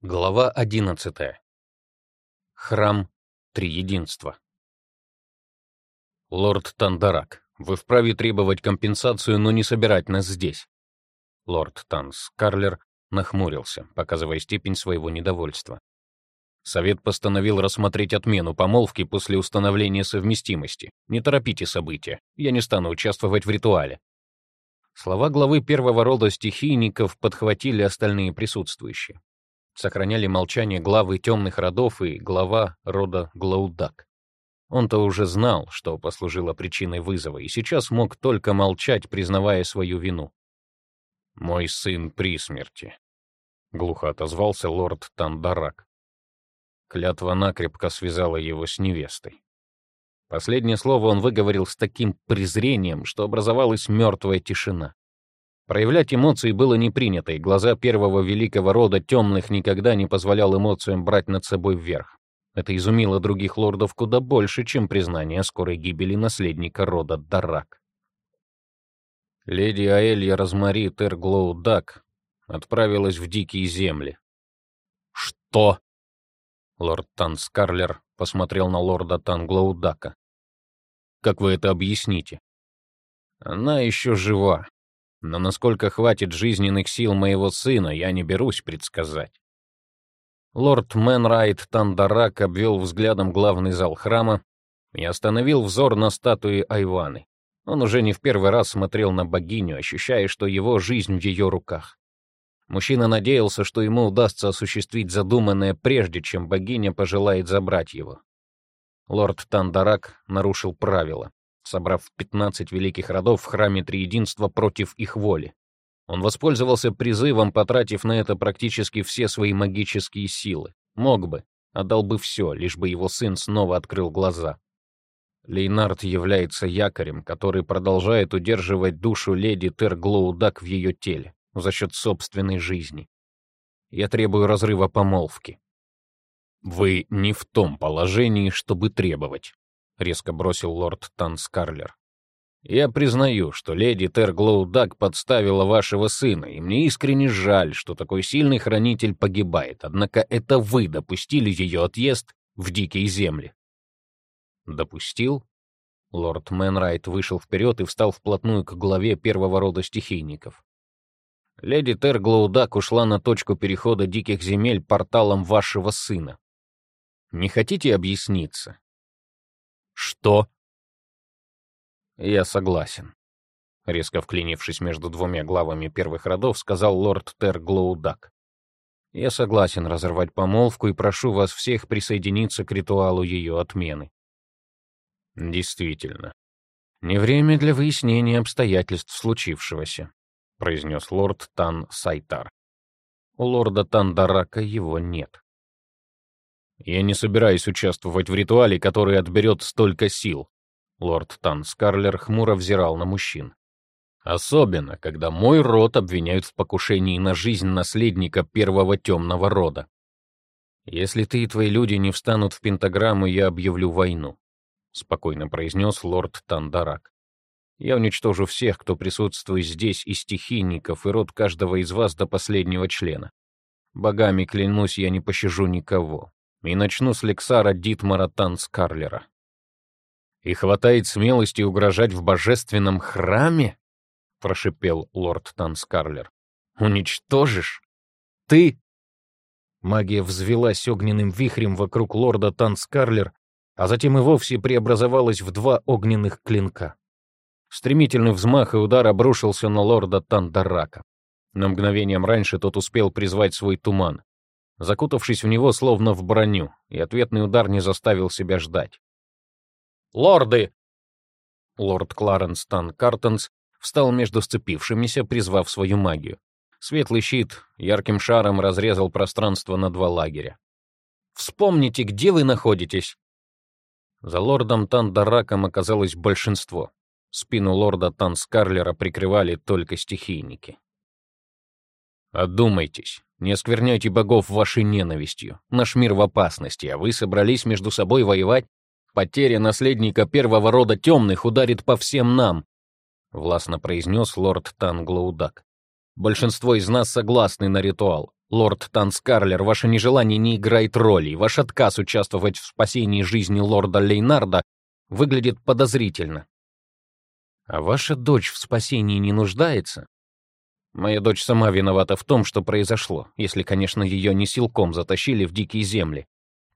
Глава 11. Храм Триединства. Лорд Тандарак, вы вправе требовать компенсацию, но не собирать нас здесь. Лорд Танс Карлер нахмурился, показывая степень своего недовольства. Совет постановил рассмотреть отмену помолвки после установления совместимости. Не торопите события, я не стану участвовать в ритуале. Слова главы первого рода стихийников подхватили остальные присутствующие сохраняли молчание главы темных родов и глава рода Глаудак. Он-то уже знал, что послужило причиной вызова, и сейчас мог только молчать, признавая свою вину. «Мой сын при смерти», — глухо отозвался лорд Тандарак. Клятва накрепко связала его с невестой. Последнее слово он выговорил с таким презрением, что образовалась мертвая тишина. Проявлять эмоции было не принято, и глава первого великого рода темных никогда не позволял эмоциям брать над собой верх. Это изумило других лордов куда больше, чем признание скорой гибели наследника рода Дарак. Леди Аэлья Розмари Терглоу Дак отправилась в дикие земли. «Что?» Лорд Тан Скарлер посмотрел на лорда Танглоу Дака. «Как вы это объясните?» «Она еще жива», но насколько хватит жизненных сил моего сына, я не берусь предсказать. Лорд Мэнрайт Тандарак обвел взглядом главный зал храма и остановил взор на статуе Айваны. Он уже не в первый раз смотрел на богиню, ощущая, что его жизнь в ее руках. Мужчина надеялся, что ему удастся осуществить задуманное прежде, чем богиня пожелает забрать его. Лорд Тандарак нарушил правила собрав 15 великих родов в храме Триединства против их воли. Он воспользовался призывом, потратив на это практически все свои магические силы. Мог бы, отдал бы все, лишь бы его сын снова открыл глаза. Лейнард является якорем, который продолжает удерживать душу леди Терглоудак в ее теле за счет собственной жизни. Я требую разрыва помолвки. Вы не в том положении, чтобы требовать. — резко бросил лорд Танскарлер. «Я признаю, что леди Терглоудак подставила вашего сына, и мне искренне жаль, что такой сильный хранитель погибает, однако это вы допустили ее отъезд в дикие земли». «Допустил?» Лорд Мэнрайт вышел вперед и встал вплотную к главе первого рода стихийников. «Леди Терглоудак ушла на точку перехода диких земель порталом вашего сына. Не хотите объясниться? «Что?» «Я согласен», — резко вклинившись между двумя главами первых родов, сказал лорд Терглоудак. «Я согласен разорвать помолвку и прошу вас всех присоединиться к ритуалу ее отмены». «Действительно, не время для выяснения обстоятельств случившегося», — произнес лорд Тан Сайтар. «У лорда Тандарака его нет». Я не собираюсь участвовать в ритуале, который отберет столько сил. Лорд Тан Скарлер хмуро взирал на мужчин. Особенно, когда мой род обвиняют в покушении на жизнь наследника первого темного рода. Если ты и твои люди не встанут в пентаграмму, я объявлю войну, спокойно произнес лорд Тандарак. Я уничтожу всех, кто присутствует здесь, и стихийников, и род каждого из вас до последнего члена. Богами клянусь, я не пощажу никого и начну с Лексара Дитмара Танскарлера. «И хватает смелости угрожать в божественном храме?» — прошипел лорд Танскарлер. «Уничтожишь? Ты?» Магия взвелась огненным вихрем вокруг лорда Танскарлер, а затем и вовсе преобразовалась в два огненных клинка. Стремительный взмах и удар обрушился на лорда Тандарака. На мгновением раньше тот успел призвать свой туман закутавшись в него словно в броню, и ответный удар не заставил себя ждать. «Лорды!» Лорд Кларенс Тан Картенс встал между сцепившимися, призвав свою магию. Светлый щит ярким шаром разрезал пространство на два лагеря. «Вспомните, где вы находитесь!» За лордом Тандараком оказалось большинство. Спину лорда Танскарлера прикрывали только стихийники. «Одумайтесь!» Не оскверняйте богов вашей ненавистью. Наш мир в опасности, а вы собрались между собой воевать? Потеря наследника первого рода темных ударит по всем нам, властно произнес лорд Танглоудак. Большинство из нас согласны на ритуал. Лорд Танскарлер, ваше нежелание не играет роли, ваш отказ участвовать в спасении жизни лорда Лейнарда выглядит подозрительно. А ваша дочь в спасении не нуждается? Моя дочь сама виновата в том, что произошло, если, конечно, ее не силком затащили в дикие земли.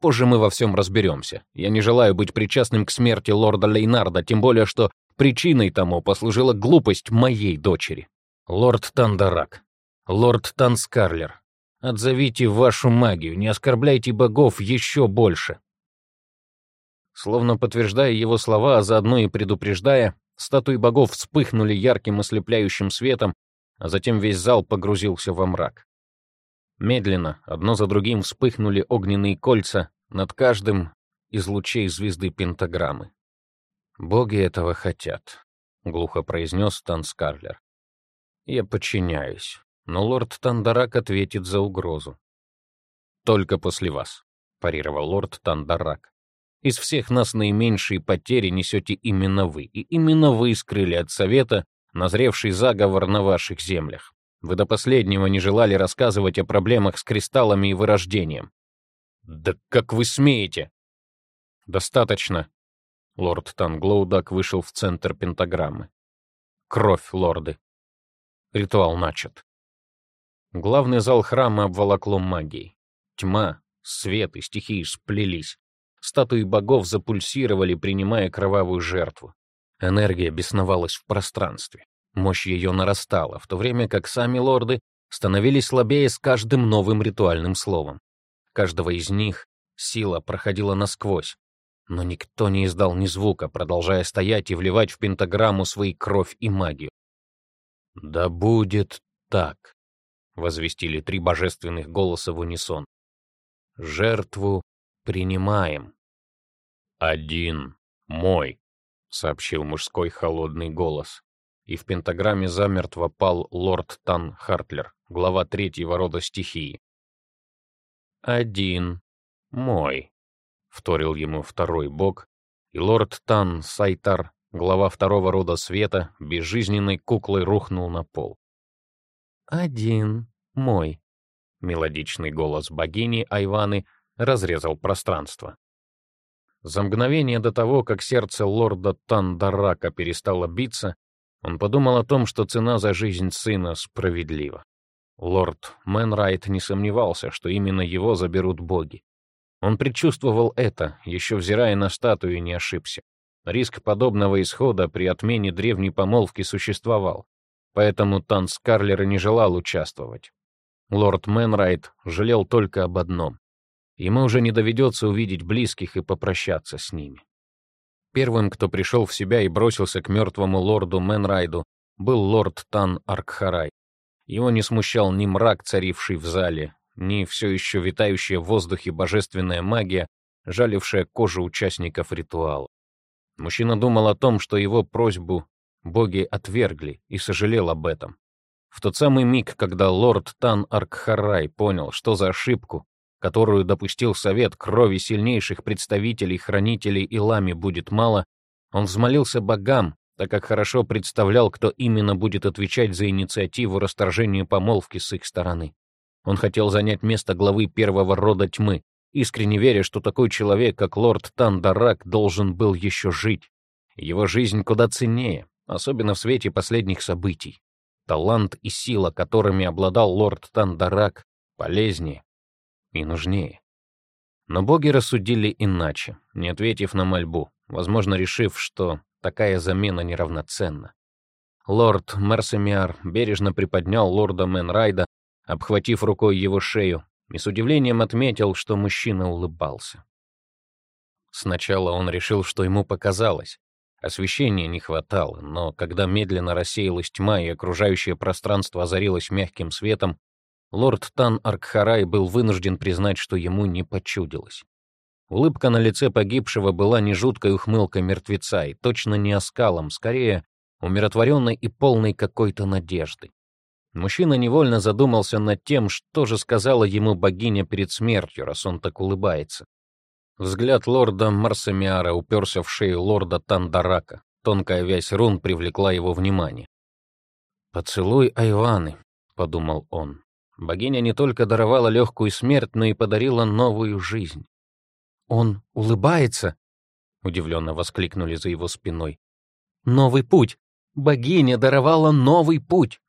Позже мы во всем разберемся. Я не желаю быть причастным к смерти лорда Лейнарда, тем более, что причиной тому послужила глупость моей дочери. Лорд Тандарак, лорд Танскарлер, отзовите вашу магию, не оскорбляйте богов еще больше. Словно подтверждая его слова, а заодно и предупреждая, статуи богов вспыхнули ярким ослепляющим светом, а затем весь зал погрузился во мрак. Медленно, одно за другим вспыхнули огненные кольца над каждым из лучей звезды пентаграммы. «Боги этого хотят», — глухо произнес Танскарлер. «Я подчиняюсь, но лорд Тандарак ответит за угрозу». «Только после вас», — парировал лорд Тандарак. Из всех нас наименьшие потери несете именно вы, и именно вы скрыли от Совета назревший заговор на ваших землях. Вы до последнего не желали рассказывать о проблемах с кристаллами и вырождением. Да как вы смеете? Достаточно. Лорд Танглоудак вышел в центр пентаграммы. Кровь, лорды. Ритуал начат. Главный зал храма обволокло магией. Тьма, свет и стихии сплелись. Статуи богов запульсировали, принимая кровавую жертву. Энергия бесновалась в пространстве. Мощь ее нарастала, в то время как сами лорды становились слабее с каждым новым ритуальным словом. Каждого из них сила проходила насквозь, но никто не издал ни звука, продолжая стоять и вливать в пентаграмму свои кровь и магию. «Да будет так», — возвестили три божественных голоса в унисон. «Жертву принимаем». «Один мой», — сообщил мужской холодный голос. И в пентаграмме замертво пал лорд Тан Хартлер, глава третьего рода стихии. «Один мой», — вторил ему второй бог, и лорд Тан Сайтар, глава второго рода света, безжизненной куклой рухнул на пол. «Один мой», — мелодичный голос богини Айваны разрезал пространство. За мгновение до того, как сердце лорда Тандарака перестало биться, он подумал о том, что цена за жизнь сына справедлива. Лорд Мэнрайт не сомневался, что именно его заберут боги. Он предчувствовал это, еще взирая на статую, не ошибся. Риск подобного исхода при отмене древней помолвки существовал, поэтому Танс Карлер не желал участвовать. Лорд Мэнрайт жалел только об одном. Ему уже не доведется увидеть близких и попрощаться с ними. Первым, кто пришел в себя и бросился к мертвому лорду Менрайду, был лорд Тан Аркхарай. Его не смущал ни мрак, царивший в зале, ни все еще витающая в воздухе божественная магия, жалившая кожу участников ритуала. Мужчина думал о том, что его просьбу боги отвергли, и сожалел об этом. В тот самый миг, когда лорд Тан Аркхарай понял, что за ошибку которую допустил Совет крови сильнейших представителей хранителей Илами будет мало, он взмолился богам, так как хорошо представлял, кто именно будет отвечать за инициативу расторжения помолвки с их стороны. Он хотел занять место главы первого рода тьмы, искренне веря, что такой человек, как лорд Тандарак, должен был еще жить. Его жизнь куда ценнее, особенно в свете последних событий. Талант и сила, которыми обладал лорд Тандарак, полезнее, и нужнее. Но боги рассудили иначе, не ответив на мольбу, возможно, решив, что такая замена неравноценна. Лорд Мерсемиар бережно приподнял лорда Менрайда, обхватив рукой его шею, и с удивлением отметил, что мужчина улыбался. Сначала он решил, что ему показалось. Освещения не хватало, но когда медленно рассеялась тьма и окружающее пространство озарилось мягким светом, лорд Тан Аркхарай был вынужден признать, что ему не почудилось. Улыбка на лице погибшего была не жуткой ухмылкой мертвеца и точно не оскалом, скорее умиротворенной и полной какой-то надежды. Мужчина невольно задумался над тем, что же сказала ему богиня перед смертью, раз он так улыбается. Взгляд лорда Марсамиара уперся в шею лорда Тандарака. Тонкая вязь рун привлекла его внимание. «Поцелуй Айваны», — подумал он. Богиня не только даровала легкую смерть, но и подарила новую жизнь. «Он улыбается?» — удивленно воскликнули за его спиной. «Новый путь! Богиня даровала новый путь!»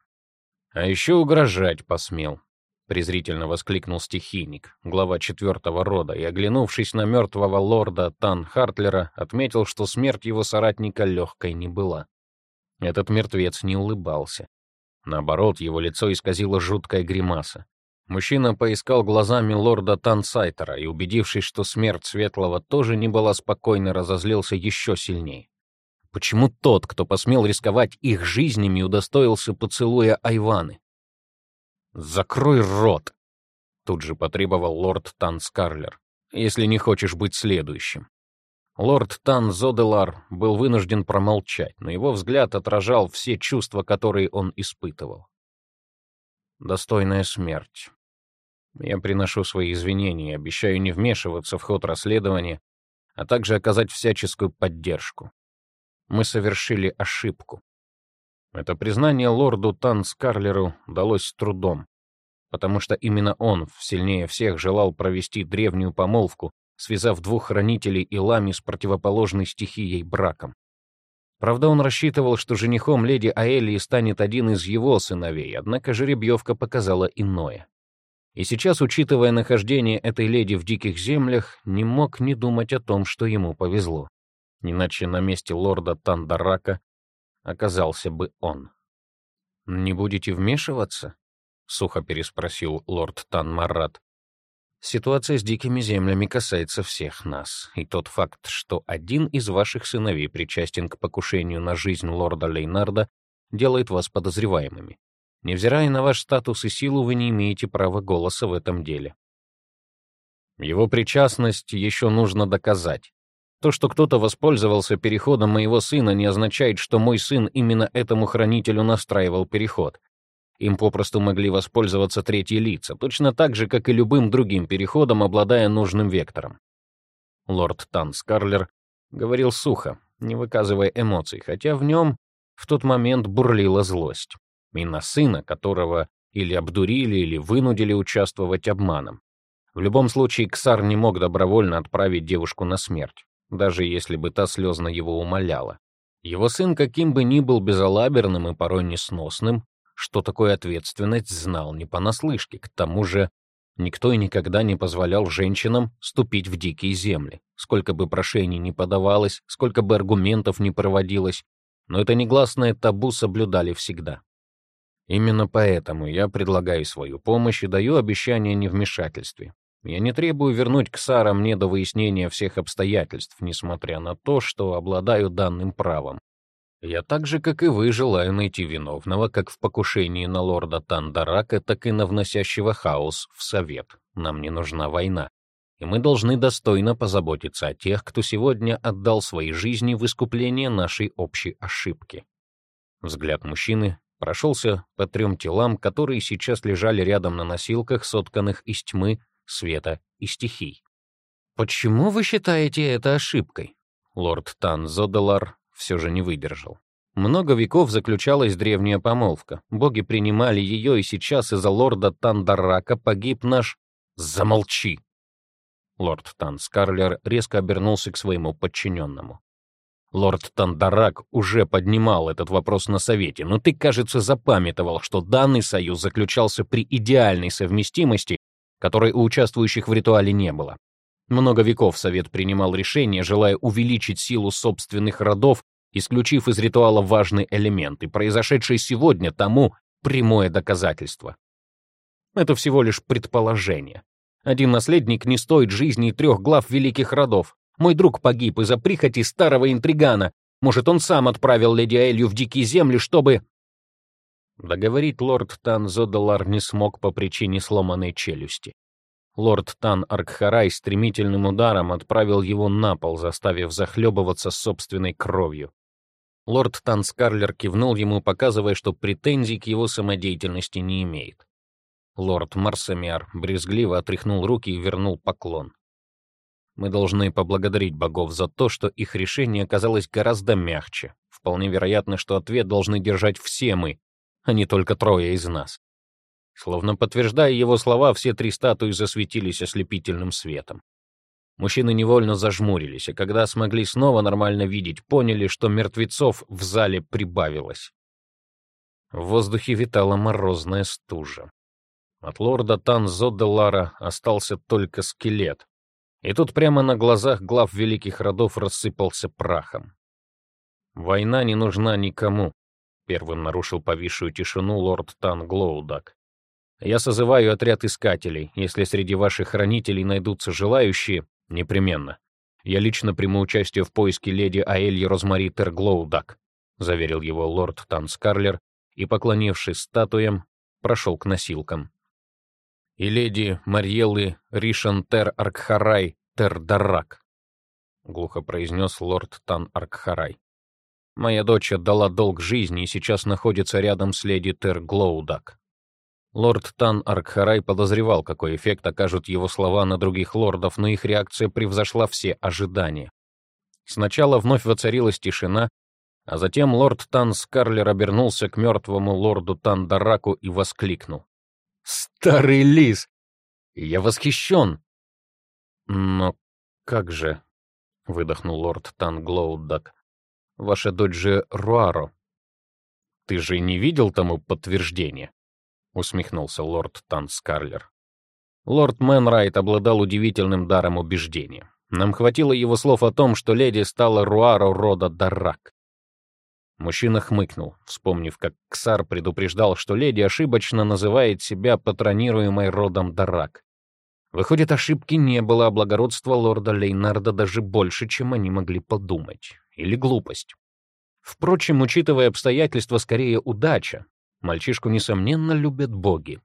«А еще угрожать посмел», — презрительно воскликнул стихийник, глава четвертого рода, и, оглянувшись на мертвого лорда Тан Хартлера, отметил, что смерть его соратника легкой не была. Этот мертвец не улыбался. Наоборот, его лицо исказило жуткая гримаса. Мужчина поискал глазами лорда Тансайтера и, убедившись, что смерть Светлого тоже не была спокойна, разозлился еще сильнее. Почему тот, кто посмел рисковать их жизнями, удостоился поцелуя Айваны? «Закрой рот!» — тут же потребовал лорд Танскарлер, «если не хочешь быть следующим». Лорд Тан Зоделар был вынужден промолчать, но его взгляд отражал все чувства, которые он испытывал. Достойная смерть. Я приношу свои извинения и обещаю не вмешиваться в ход расследования, а также оказать всяческую поддержку. Мы совершили ошибку. Это признание лорду Тан Скарлеру далось с трудом, потому что именно он сильнее всех желал провести древнюю помолвку, связав двух хранителей Илами с противоположной стихией браком. Правда, он рассчитывал, что женихом леди Аэлии станет один из его сыновей, однако жеребьевка показала иное. И сейчас, учитывая нахождение этой леди в диких землях, не мог не думать о том, что ему повезло. Иначе на месте лорда Тандарака оказался бы он. «Не будете вмешиваться?» — сухо переспросил лорд Танмарат. Ситуация с дикими землями касается всех нас, и тот факт, что один из ваших сыновей причастен к покушению на жизнь лорда Лейнарда, делает вас подозреваемыми. Невзирая на ваш статус и силу, вы не имеете права голоса в этом деле. Его причастность еще нужно доказать. То, что кто-то воспользовался переходом моего сына, не означает, что мой сын именно этому хранителю настраивал переход. Им попросту могли воспользоваться третьи лица, точно так же, как и любым другим переходом, обладая нужным вектором. Лорд Тан Скарлер говорил сухо, не выказывая эмоций, хотя в нем в тот момент бурлила злость. И на сына, которого или обдурили, или вынудили участвовать обманом. В любом случае, Ксар не мог добровольно отправить девушку на смерть, даже если бы та слезно его умоляла. Его сын, каким бы ни был безалаберным и порой несносным, что такое ответственность, знал не понаслышке. К тому же никто и никогда не позволял женщинам ступить в дикие земли. Сколько бы прошений ни подавалось, сколько бы аргументов ни проводилось, но это негласное табу соблюдали всегда. Именно поэтому я предлагаю свою помощь и даю обещание невмешательстве. Я не требую вернуть к Сара мне до выяснения всех обстоятельств, несмотря на то, что обладаю данным правом. Я так же, как и вы, желаю найти виновного как в покушении на лорда Тандарака, так и на вносящего хаос в Совет. Нам не нужна война. И мы должны достойно позаботиться о тех, кто сегодня отдал свои жизни в искупление нашей общей ошибки. Взгляд мужчины прошелся по трем телам, которые сейчас лежали рядом на носилках, сотканных из тьмы, света и стихий. «Почему вы считаете это ошибкой?» Лорд Тан Зодалар все же не выдержал. Много веков заключалась древняя помолвка. Боги принимали ее, и сейчас из-за лорда Тандарака погиб наш... Замолчи! Лорд Танскарлер резко обернулся к своему подчиненному. Лорд Тандарак уже поднимал этот вопрос на совете, но ты, кажется, запамятовал, что данный союз заключался при идеальной совместимости, которой у участвующих в ритуале не было. Много веков Совет принимал решения, желая увеличить силу собственных родов, исключив из ритуала важный элемент, и произошедшее сегодня тому прямое доказательство. Это всего лишь предположение. Один наследник не стоит жизни трех глав великих родов. Мой друг погиб из-за прихоти старого интригана. Может, он сам отправил леди Элью в дикие земли, чтобы... Договорить лорд Тан Зодалар не смог по причине сломанной челюсти. Лорд Тан Аркхарай стремительным ударом отправил его на пол, заставив захлебываться собственной кровью. Лорд Тан Скарлер кивнул ему, показывая, что претензий к его самодеятельности не имеет. Лорд Марсамиар брезгливо отряхнул руки и вернул поклон. Мы должны поблагодарить богов за то, что их решение оказалось гораздо мягче. Вполне вероятно, что ответ должны держать все мы, а не только трое из нас. Словно подтверждая его слова, все три статуи засветились ослепительным светом. Мужчины невольно зажмурились, а когда смогли снова нормально видеть, поняли, что мертвецов в зале прибавилось. В воздухе витала морозная стужа. От лорда Танзоделара остался только скелет. И тут прямо на глазах глав великих родов рассыпался прахом. «Война не нужна никому», — первым нарушил повисшую тишину лорд Тан Глоудак. «Я созываю отряд искателей. Если среди ваших хранителей найдутся желающие, непременно. Я лично приму участие в поиске леди Аэльи Розмари Терглоудак», — заверил его лорд Тан Скарлер и, поклонившись статуям, прошел к носилкам. «И леди Марьеллы Ришан Тер Аркхарай Тер Даррак», — глухо произнес лорд Тан Аркхарай. Моя дочь отдала долг жизни и сейчас находится рядом с леди Тер Глоудак. Лорд Тан Аркхарай подозревал, какой эффект окажут его слова на других лордов, но их реакция превзошла все ожидания. Сначала вновь воцарилась тишина, а затем лорд Тан Скарлер обернулся к мертвому лорду Тан Дараку и воскликнул. «Старый лис! Я восхищен!» «Но как же...» — выдохнул лорд Тан Глоудак. Ваша дочь же Руаро. Ты же не видел тому подтверждения? Усмехнулся лорд Танскарлер. Лорд Мэнрайт обладал удивительным даром убеждения. Нам хватило его слов о том, что леди стала Руаро рода Даррак. Мужчина хмыкнул, вспомнив, как Ксар предупреждал, что леди ошибочно называет себя патронируемой родом Даррак. Выходит, ошибки не было, а благородство лорда Лейнарда даже больше, чем они могли подумать или глупость. Впрочем, учитывая обстоятельства, скорее удача. Мальчишку, несомненно, любят боги.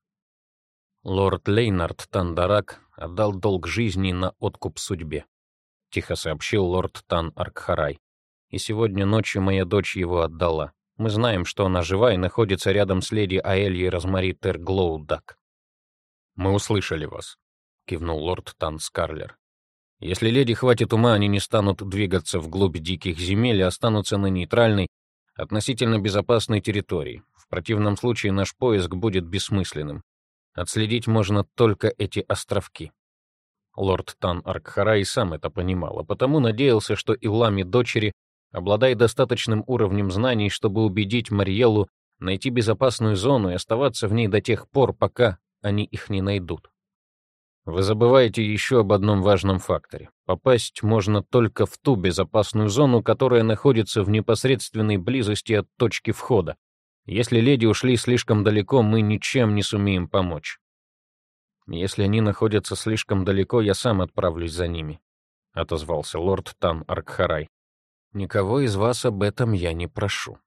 Лорд Лейнард Тандарак отдал долг жизни на откуп судьбе, тихо сообщил лорд Тан Аркхарай. И сегодня ночью моя дочь его отдала. Мы знаем, что она жива и находится рядом с леди Аэльей Розмари Терглоудак. Мы услышали вас, кивнул лорд Тан Скарлер. Если леди хватит ума, они не станут двигаться вглубь диких земель и останутся на нейтральной, относительно безопасной территории. В противном случае наш поиск будет бессмысленным. Отследить можно только эти островки. Лорд Тан Аркхара и сам это понимал, а потому надеялся, что Илами дочери обладает достаточным уровнем знаний, чтобы убедить Мариеллу найти безопасную зону и оставаться в ней до тех пор, пока они их не найдут. Вы забываете еще об одном важном факторе. Попасть можно только в ту безопасную зону, которая находится в непосредственной близости от точки входа. Если леди ушли слишком далеко, мы ничем не сумеем помочь. Если они находятся слишком далеко, я сам отправлюсь за ними, — отозвался лорд Тан Аркхарай. Никого из вас об этом я не прошу.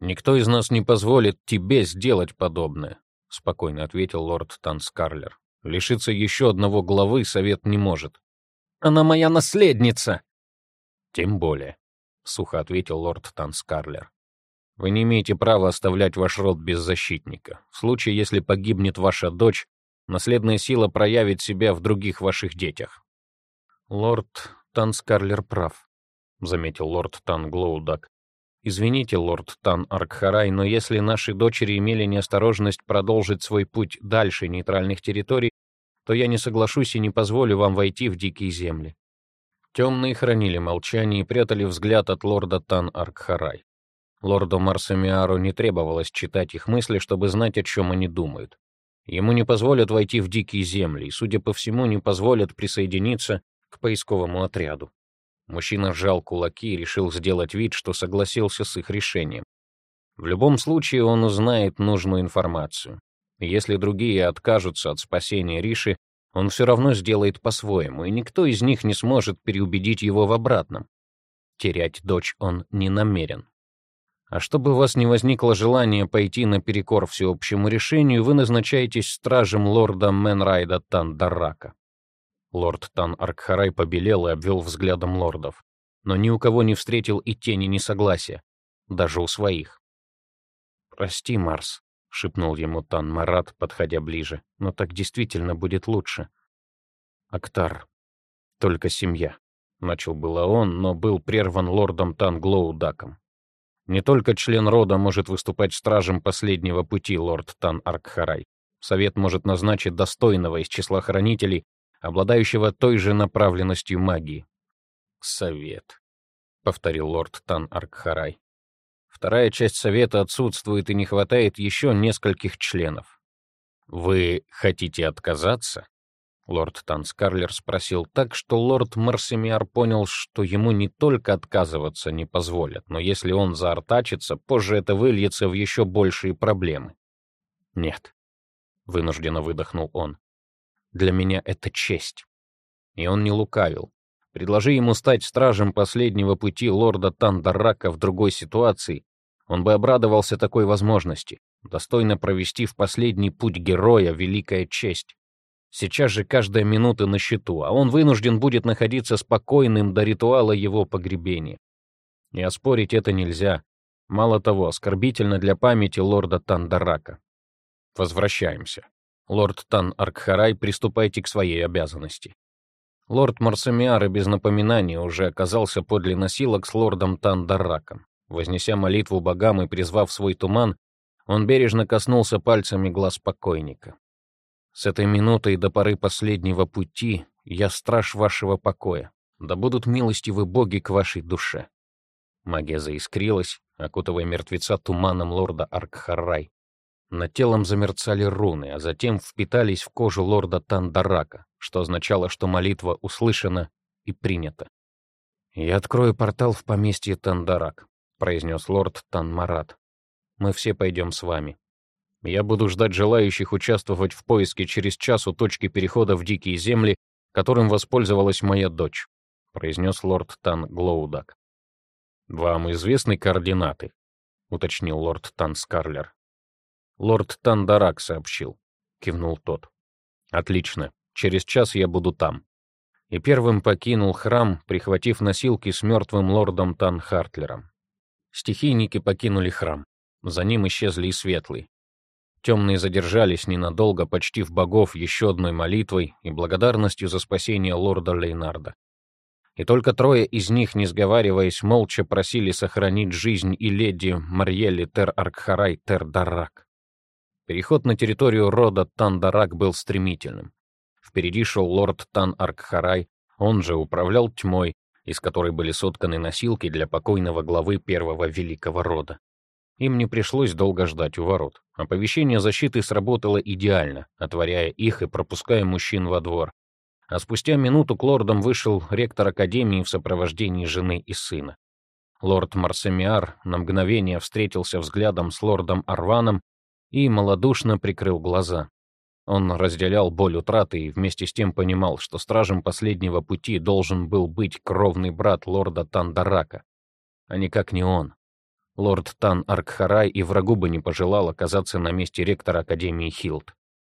Никто из нас не позволит тебе сделать подобное, — спокойно ответил лорд Тан Скарлер. Лишиться еще одного главы совет не может. Она моя наследница. Тем более, сухо ответил лорд Танскарлер. Вы не имеете права оставлять ваш род без защитника. В случае, если погибнет ваша дочь, наследная сила проявит себя в других ваших детях. Лорд Танскарлер прав, заметил лорд Танглоудак. Извините, лорд Тан Аркхарай, но если наши дочери имели неосторожность продолжить свой путь дальше нейтральных территорий, то я не соглашусь и не позволю вам войти в дикие земли. Темные хранили молчание и прятали взгляд от лорда Тан Аркхарай. Лорду Марсамиару не требовалось читать их мысли, чтобы знать, о чем они думают. Ему не позволят войти в дикие земли, и, судя по всему, не позволят присоединиться к поисковому отряду. Мужчина сжал кулаки и решил сделать вид, что согласился с их решением. В любом случае он узнает нужную информацию. Если другие откажутся от спасения Риши, он все равно сделает по-своему, и никто из них не сможет переубедить его в обратном. Терять дочь он не намерен. А чтобы у вас не возникло желания пойти наперекор всеобщему решению, вы назначаетесь стражем лорда Менрайда Тандарака. Лорд Тан Аркхарай побелел и обвел взглядом лордов, но ни у кого не встретил и тени несогласия, даже у своих. «Прости, Марс», — шепнул ему Тан Марат, подходя ближе, — «но так действительно будет лучше». «Актар, только семья», — начал было он, но был прерван лордом Тан Глоудаком. «Не только член рода может выступать стражем последнего пути, лорд Тан Аркхарай. Совет может назначить достойного из числа хранителей, обладающего той же направленностью магии. «Совет», — повторил лорд Тан Аркхарай. «Вторая часть Совета отсутствует и не хватает еще нескольких членов. Вы хотите отказаться?» Лорд Танскарлер спросил так, что лорд Марсемиар понял, что ему не только отказываться не позволят, но если он заортачится, позже это выльется в еще большие проблемы. «Нет», — вынужденно выдохнул он, — «для меня это честь». И он не лукавил. Предложи ему стать стражем последнего пути лорда Тандарака в другой ситуации, он бы обрадовался такой возможности. Достойно провести в последний путь героя великая честь. Сейчас же каждая минута на счету, а он вынужден будет находиться спокойным до ритуала его погребения. И оспорить это нельзя. Мало того, оскорбительно для памяти лорда Тандарака. Возвращаемся. Лорд Тан Аркхарай, приступайте к своей обязанности. Лорд Марсамиар без напоминания уже оказался подле носилок с лордом Тандараком. Вознеся молитву богам и призвав свой туман, он бережно коснулся пальцами глаз покойника. С этой минуты и до поры последнего пути я страж вашего покоя. Да будут милостивы боги к вашей душе. Магия заискрилась, окутывая мертвеца туманом лорда Аркхарай. Над телом замерцали руны, а затем впитались в кожу лорда Тандарака, что означало, что молитва услышана и принята. «Я открою портал в поместье Тандарак», — произнес лорд Танмарат. «Мы все пойдем с вами. Я буду ждать желающих участвовать в поиске через час у точки перехода в дикие земли, которым воспользовалась моя дочь», — произнес лорд Тан Глоудак. «Вам известны координаты?» — уточнил лорд Тан Скарлер. «Лорд Тан Дарак сообщил», — кивнул тот. «Отлично. Через час я буду там». И первым покинул храм, прихватив носилки с мертвым лордом Тан Хартлером. Стихийники покинули храм. За ним исчезли и светлые. Темные задержались ненадолго, почти в богов еще одной молитвой и благодарностью за спасение лорда Лейнарда. И только трое из них, не сговариваясь, молча просили сохранить жизнь и леди Марьели Тер-Аркхарай Тер-Дарак. Переход на территорию рода Тан-Дарак был стремительным. Впереди шел лорд Тан-Аркхарай, он же управлял тьмой, из которой были сотканы носилки для покойного главы первого великого рода. Им не пришлось долго ждать у ворот. Оповещение защиты сработало идеально, отворяя их и пропуская мужчин во двор. А спустя минуту к лордам вышел ректор Академии в сопровождении жены и сына. Лорд Марсемиар на мгновение встретился взглядом с лордом Арваном и малодушно прикрыл глаза. Он разделял боль утраты и вместе с тем понимал, что стражем последнего пути должен был быть кровный брат лорда Тандарака, а никак не он. Лорд Тан Аркхарай и врагу бы не пожелал оказаться на месте ректора Академии Хилд.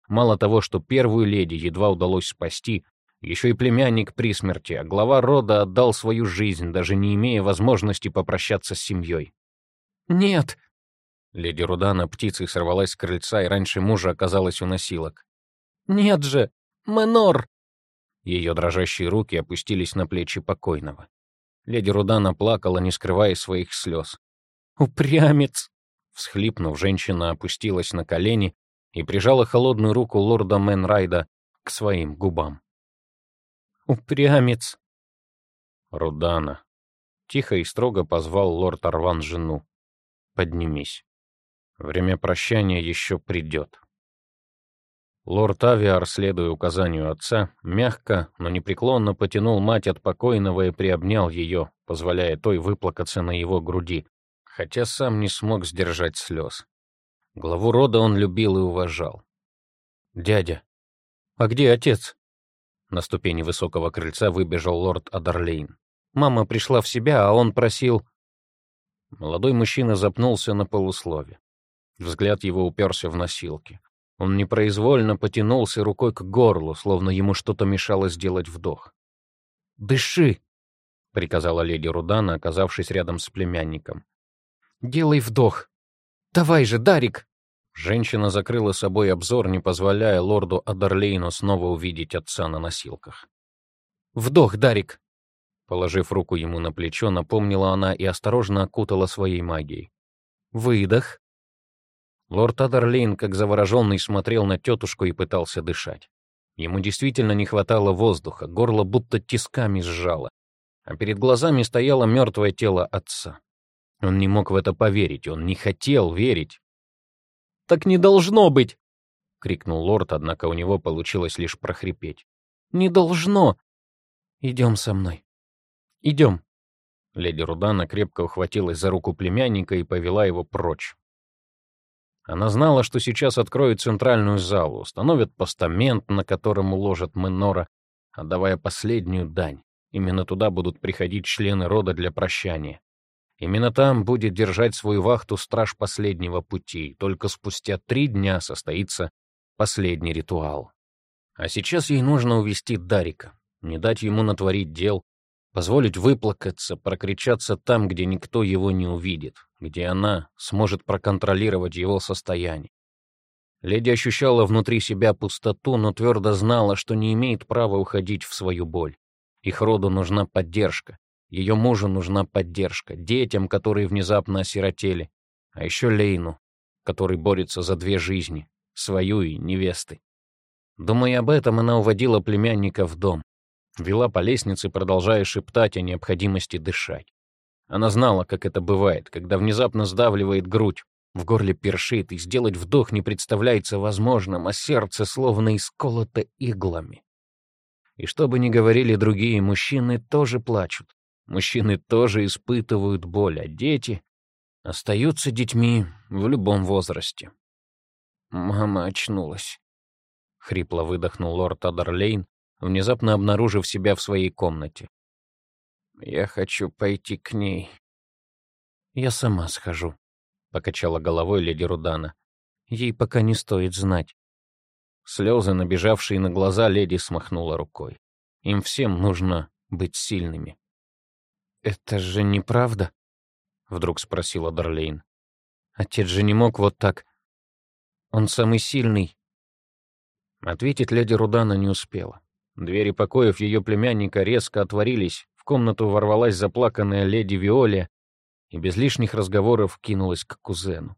Мало того, что первую леди едва удалось спасти, еще и племянник при смерти, а глава рода отдал свою жизнь, даже не имея возможности попрощаться с семьей. «Нет!» Леди Рудана птицей сорвалась с крыльца и раньше мужа оказалась у носилок. «Нет же! Менор!» Ее дрожащие руки опустились на плечи покойного. Леди Рудана плакала, не скрывая своих слез. «Упрямец!» Всхлипнув, женщина опустилась на колени и прижала холодную руку лорда Менрайда к своим губам. «Упрямец!» «Рудана!» Тихо и строго позвал лорд Арван жену. «Поднимись. Время прощания еще придет». Лорд Авиар, следуя указанию отца, мягко, но непреклонно потянул мать от покойного и приобнял ее, позволяя той выплакаться на его груди, хотя сам не смог сдержать слез. Главу рода он любил и уважал. «Дядя, а где отец?» На ступени высокого крыльца выбежал лорд Адарлейн. «Мама пришла в себя, а он просил...» Молодой мужчина запнулся на полуслове. Взгляд его уперся в носилки. Он непроизвольно потянулся рукой к горлу, словно ему что-то мешало сделать вдох. «Дыши!» — приказала леди Рудана, оказавшись рядом с племянником. Делай вдох. Давай же, Дарик!» Женщина закрыла собой обзор, не позволяя лорду Адерлейну снова увидеть отца на носилках. «Вдох, Дарик!» Положив руку ему на плечо, напомнила она и осторожно окутала своей магией. «Выдох!» Лорд Адерлейн, как завороженный, смотрел на тетушку и пытался дышать. Ему действительно не хватало воздуха, горло будто тисками сжало, а перед глазами стояло мертвое тело отца. Он не мог в это поверить, он не хотел верить. «Так не должно быть!» — крикнул лорд, однако у него получилось лишь прохрипеть. «Не должно! Идем со мной. Идем!» Леди Рудана крепко ухватилась за руку племянника и повела его прочь. Она знала, что сейчас откроют центральную залу, установят постамент, на котором уложат Менора, отдавая последнюю дань. Именно туда будут приходить члены рода для прощания. Именно там будет держать свою вахту страж последнего пути, только спустя три дня состоится последний ритуал. А сейчас ей нужно увести Дарика, не дать ему натворить дел, позволить выплакаться, прокричаться там, где никто его не увидит, где она сможет проконтролировать его состояние. Леди ощущала внутри себя пустоту, но твердо знала, что не имеет права уходить в свою боль. Их роду нужна поддержка, ее мужу нужна поддержка, детям, которые внезапно осиротели, а еще Лейну, который борется за две жизни, свою и невесты. Думая об этом, она уводила племянника в дом. Вела по лестнице, продолжая шептать о необходимости дышать. Она знала, как это бывает, когда внезапно сдавливает грудь, в горле першит, и сделать вдох не представляется возможным, а сердце словно исколото иглами. И что бы ни говорили другие, мужчины тоже плачут. Мужчины тоже испытывают боль, а дети остаются детьми в любом возрасте. Мама очнулась. Хрипло выдохнул лорд Адерлейн, внезапно обнаружив себя в своей комнате. «Я хочу пойти к ней». «Я сама схожу», — покачала головой леди Рудана. «Ей пока не стоит знать». Слезы, набежавшие на глаза, леди смахнула рукой. Им всем нужно быть сильными. «Это же неправда?» — вдруг спросила Дарлейн. «Отец же не мог вот так. Он самый сильный». Ответить леди Рудана не успела. Двери покоев ее племянника резко отворились, в комнату ворвалась заплаканная леди Виоля и без лишних разговоров кинулась к кузену.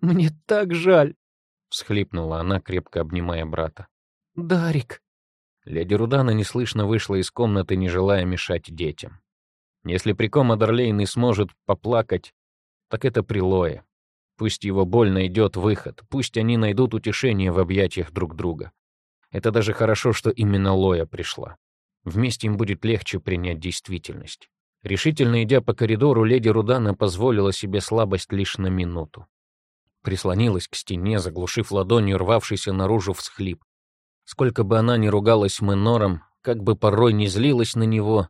«Мне так жаль!» — всхлипнула она, крепко обнимая брата. «Дарик!» Леди Рудана неслышно вышла из комнаты, не желая мешать детям. Если при ком Адерлейн и сможет поплакать, так это при Лое. Пусть его боль найдет выход, пусть они найдут утешение в объятиях друг друга. Это даже хорошо, что именно Лоя пришла. Вместе им будет легче принять действительность. Решительно идя по коридору, леди Рудана позволила себе слабость лишь на минуту. Прислонилась к стене, заглушив ладонью рвавшийся наружу всхлип. Сколько бы она ни ругалась Менором, как бы порой не злилась на него,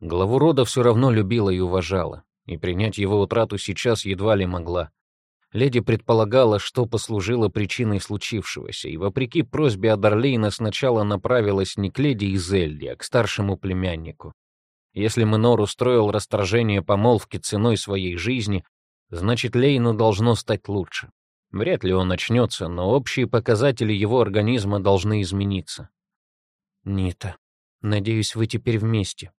главу рода все равно любила и уважала, и принять его утрату сейчас едва ли могла. Леди предполагала, что послужило причиной случившегося, и, вопреки просьбе Адарлейна, сначала направилась не к леди Изельде, а к старшему племяннику. Если Минор устроил расторжение помолвки ценой своей жизни, значит, Лейну должно стать лучше. Вряд ли он начнется, но общие показатели его организма должны измениться. «Нита, надеюсь, вы теперь вместе», —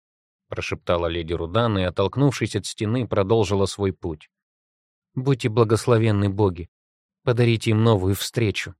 прошептала леди Рудан и, оттолкнувшись от стены, продолжила свой путь. Будьте благословенны боги. Подарите им новую встречу.